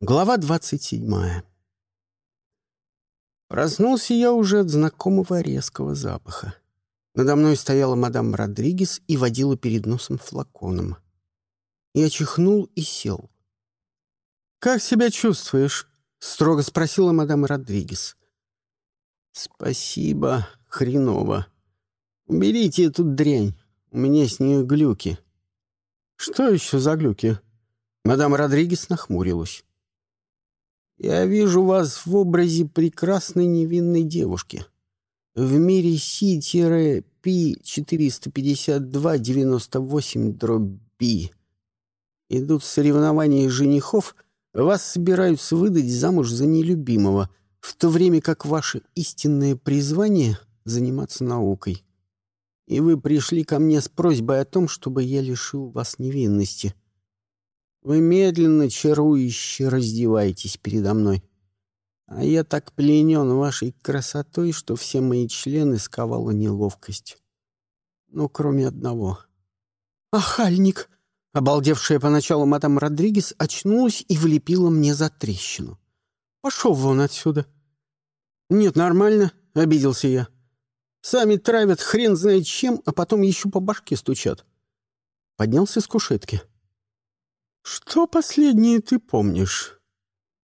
Глава двадцать седьмая. Проснулся я уже от знакомого резкого запаха. Надо мной стояла мадам Родригес и водила перед носом флаконом. Я чихнул и сел. «Как себя чувствуешь?» — строго спросила мадам Родригес. «Спасибо, хреново. Уберите эту дрянь, у меня с нее глюки». «Что еще за глюки?» Мадам Родригес нахмурилась. Я вижу вас в образе прекрасной невинной девушки. В мире Си-Пи-452-98-Би идут соревнования женихов, вас собираются выдать замуж за нелюбимого, в то время как ваше истинное призвание — заниматься наукой. И вы пришли ко мне с просьбой о том, чтобы я лишил вас невинности — вы медленно, чарующе раздеваетесь передо мной. А я так пленен вашей красотой, что все мои члены сковала неловкость. Ну, кроме одного. «Ахальник!» Обалдевшая поначалу мадам Родригес очнулась и влепила мне за трещину. «Пошел вон отсюда!» «Нет, нормально», — обиделся я. «Сами травят хрен знает чем, а потом еще по башке стучат». Поднялся с кушетки. «Что последнее ты помнишь?»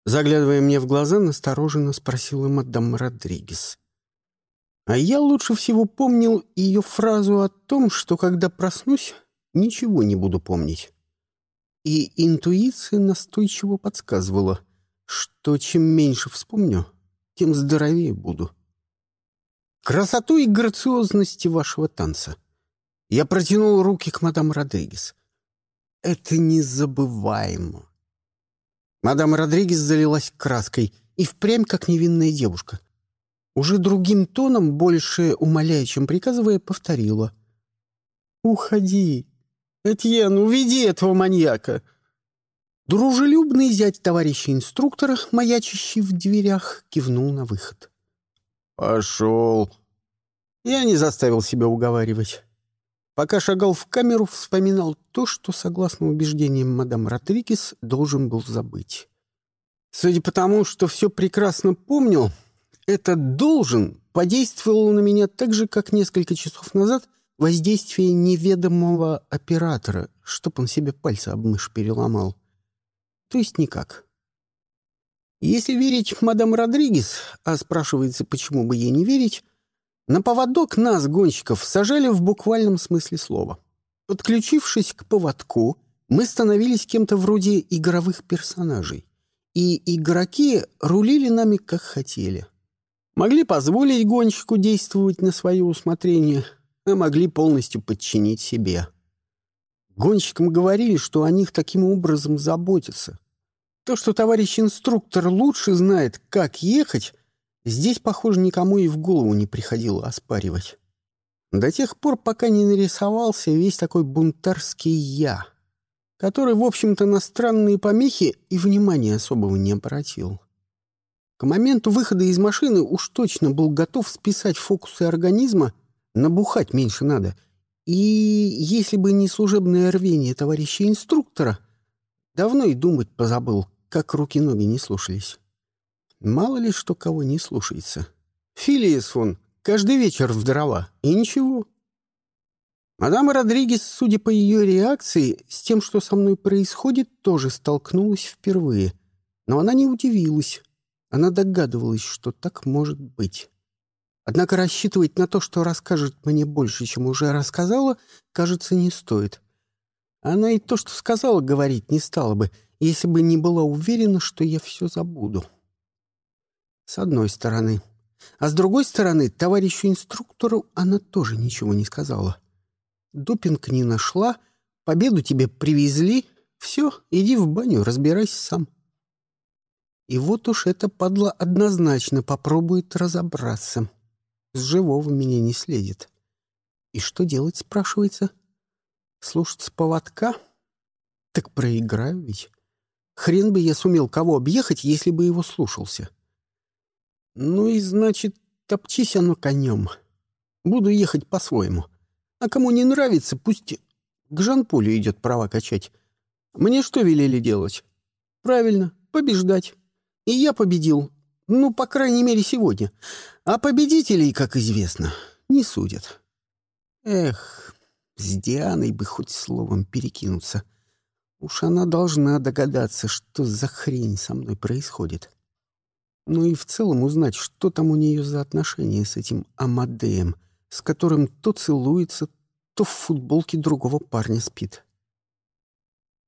Заглядывая мне в глаза, настороженно спросила мадам Родригес. А я лучше всего помнил ее фразу о том, что когда проснусь, ничего не буду помнить. И интуиция настойчиво подсказывала, что чем меньше вспомню, тем здоровее буду. Красоту и грациозности вашего танца. Я протянул руки к мадам Родригес. Это незабываемо. Мадам Родригес залилась краской и впрямь как невинная девушка. Уже другим тоном, больше умоляя, чем приказывая, повторила. «Уходи! Этьен, уведи этого маньяка!» Дружелюбный зять товарища инструктора, маячащий в дверях, кивнул на выход. «Пошел!» Я не заставил себя уговаривать. Пока шагал в камеру, вспоминал то, что, согласно убеждениям мадам Родригес, должен был забыть. Судя по тому, что все прекрасно помнил, этот «должен» подействовал на меня так же, как несколько часов назад воздействие неведомого оператора, чтоб он себе пальцы об мышь переломал. То есть никак. Если верить мадам Родригес, а спрашивается, почему бы ей не верить, на поводок нас, гонщиков, сажали в буквальном смысле слова. Подключившись к поводку, мы становились кем-то вроде игровых персонажей. И игроки рулили нами как хотели. Могли позволить гонщику действовать на свое усмотрение, а могли полностью подчинить себе. Гонщикам говорили, что о них таким образом заботятся. То, что товарищ инструктор лучше знает, как ехать, Здесь, похоже, никому и в голову не приходило оспаривать. До тех пор, пока не нарисовался весь такой бунтарский «я», который, в общем-то, на странные помехи и внимания особого не обратил. К моменту выхода из машины уж точно был готов списать фокусы организма, набухать меньше надо. И если бы не служебное рвение товарища инструктора, давно и думать позабыл, как руки-ноги не слушались. Мало ли что кого не слушается. Филиес он каждый вечер в дрова, и ничего. Мадам Родригес, судя по ее реакции, с тем, что со мной происходит, тоже столкнулась впервые. Но она не удивилась. Она догадывалась, что так может быть. Однако рассчитывать на то, что расскажет мне больше, чем уже рассказала, кажется, не стоит. Она и то, что сказала, говорить не стала бы, если бы не была уверена, что я все забуду. С одной стороны. А с другой стороны, товарищу инструктору она тоже ничего не сказала. Допинг не нашла, победу тебе привезли, все, иди в баню, разбирайся сам. И вот уж это падла однозначно попробует разобраться. С живого меня не следит. И что делать, спрашивается? Слушаться поводка? Так проиграю ведь. Хрен бы я сумел кого объехать, если бы его слушался. Ну и значит, топчись оно конем. Буду ехать по-своему. А кому не нравится, пусть к Жан-Полю идет права качать. Мне что велели делать? Правильно, побеждать. И я победил. Ну, по крайней мере, сегодня. А победителей, как известно, не судят. Эх, с Дианой бы хоть словом перекинуться. Уж она должна догадаться, что за хрень со мной происходит. Ну и в целом узнать, что там у нее за отношения с этим Амадеем, с которым то целуется, то в футболке другого парня спит.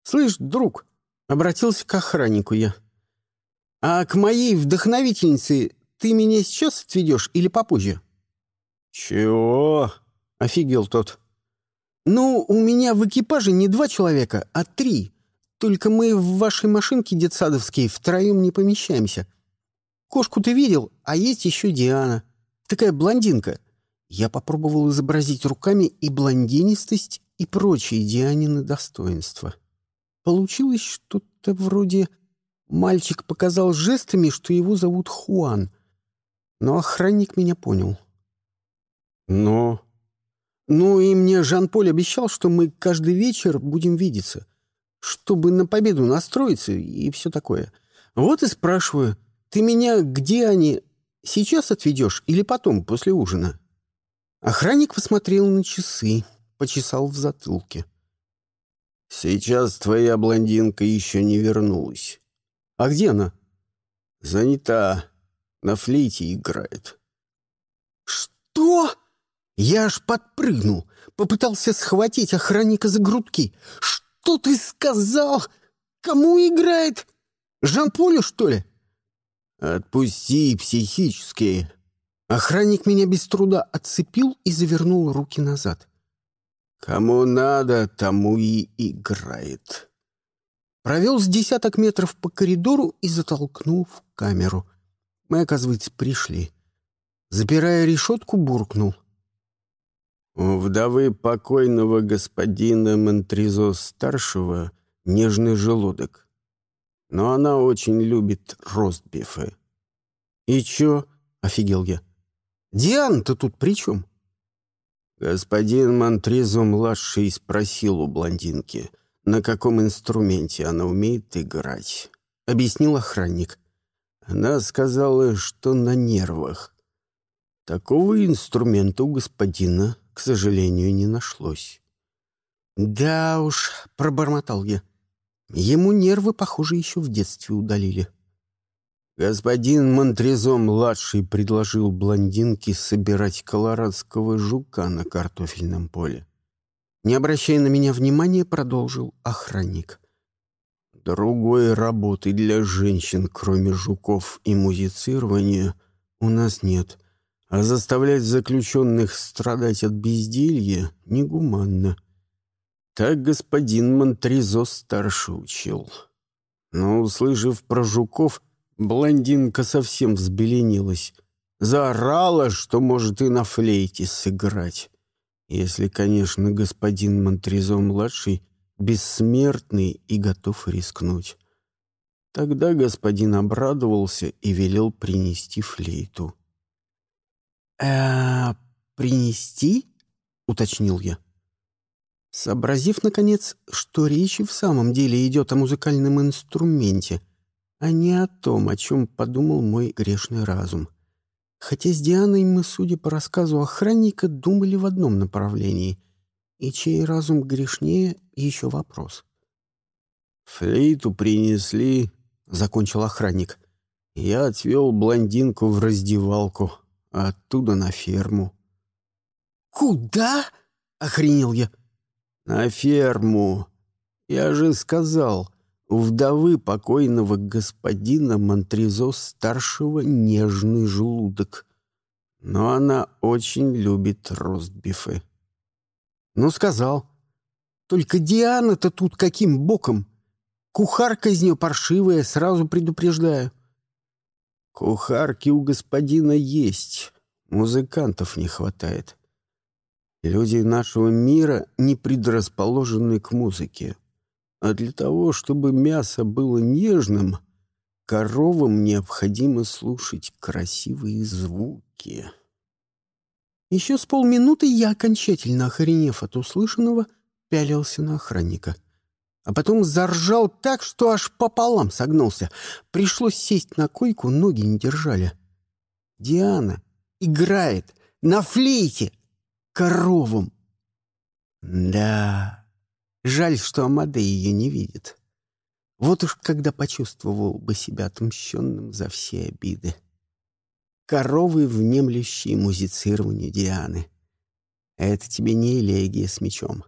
«Слышь, друг!» — обратился к охраннику я. «А к моей вдохновительнице ты меня сейчас отведешь или попозже?» «Чего?» — офигел тот. «Ну, у меня в экипаже не два человека, а три. Только мы в вашей машинке детсадовской втроем не помещаемся. Кошку ты видел, а есть еще Диана. Такая блондинка. Я попробовал изобразить руками и блондинистость, и прочие Дианины достоинства. Получилось что-то вроде... Мальчик показал жестами, что его зовут Хуан. Но охранник меня понял. «Но...» «Ну и мне Жан-Поль обещал, что мы каждый вечер будем видеться, чтобы на победу настроиться и все такое. Вот и спрашиваю, ты меня где они сейчас отведешь или потом, после ужина?» Охранник посмотрел на часы, почесал в затылке. «Сейчас твоя блондинка еще не вернулась». «А где она?» «Занята. На флейте играет». «Что?» Я аж подпрыгнул, попытался схватить охранника за грудки. «Что ты сказал? Кому играет? Жан-Полю, что ли?» «Отпусти психические». Охранник меня без труда отцепил и завернул руки назад. «Кому надо, тому и играет». Провел с десяток метров по коридору и затолкнул в камеру. Мы, оказывается, пришли. Запирая решетку, буркнул. У вдовы покойного господина Монтризо-старшего нежный желудок. Но она очень любит ростбифы. «И чё?» — офигел я. «Диана-то тут при чем?» Господин Монтризо-младший спросил у блондинки — на каком инструменте она умеет играть», — объяснил охранник. Она сказала, что на нервах. Такого инструмента у господина, к сожалению, не нашлось. «Да уж», — пробормотал я. Ему нервы, похоже, еще в детстве удалили. Господин Монтрезо-младший предложил блондинке собирать колорадского жука на картофельном поле. Не обращая на меня внимания, продолжил охранник. «Другой работы для женщин, кроме жуков и музицирования, у нас нет, а заставлять заключенных страдать от безделья негуманно. Так господин Монтризо старше учил. Но, услышав про жуков, блондинка совсем взбеленилась. Заорала, что может и на флейте сыграть. Если, конечно, господин Монтрезо-младший бессмертный и готов рискнуть. Тогда господин обрадовался и велел принести флейту. «Э, принести?» — уточнил я. Сообразив, наконец, что речь в самом деле идет о музыкальном инструменте, а не о том, о чем подумал мой грешный разум. Хотя с Дианой мы, судя по рассказу охранника, думали в одном направлении. И чей разум грешнее — еще вопрос. «Флейту принесли», — закончил охранник. «Я отвел блондинку в раздевалку, а оттуда на ферму». «Куда?» — охренел я. «На ферму. Я же сказал, у вдовы покойного господина Монтрезо-старшего нежный желудок. Но она очень любит ростбифы. Ну, сказал. Только Диана-то тут каким боком? Кухарка из нее паршивая, сразу предупреждаю. Кухарки у господина есть, музыкантов не хватает. Люди нашего мира не предрасположены к музыке. А для того, чтобы мясо было нежным, коровам необходимо слушать красивые звуки. Еще с полминуты я, окончательно охренев от услышанного, пялился на охранника. а потом заржал так, что аж пополам согнулся. Пришлось сесть на койку, ноги не держали. Диана играет на флейте коровам. Да, жаль, что Амаде ее не видит. Вот уж когда почувствовал бы себя отмщенным за все обиды. Коровы, внемлющие музицированию Дианы. Это тебе не элегия с мечом.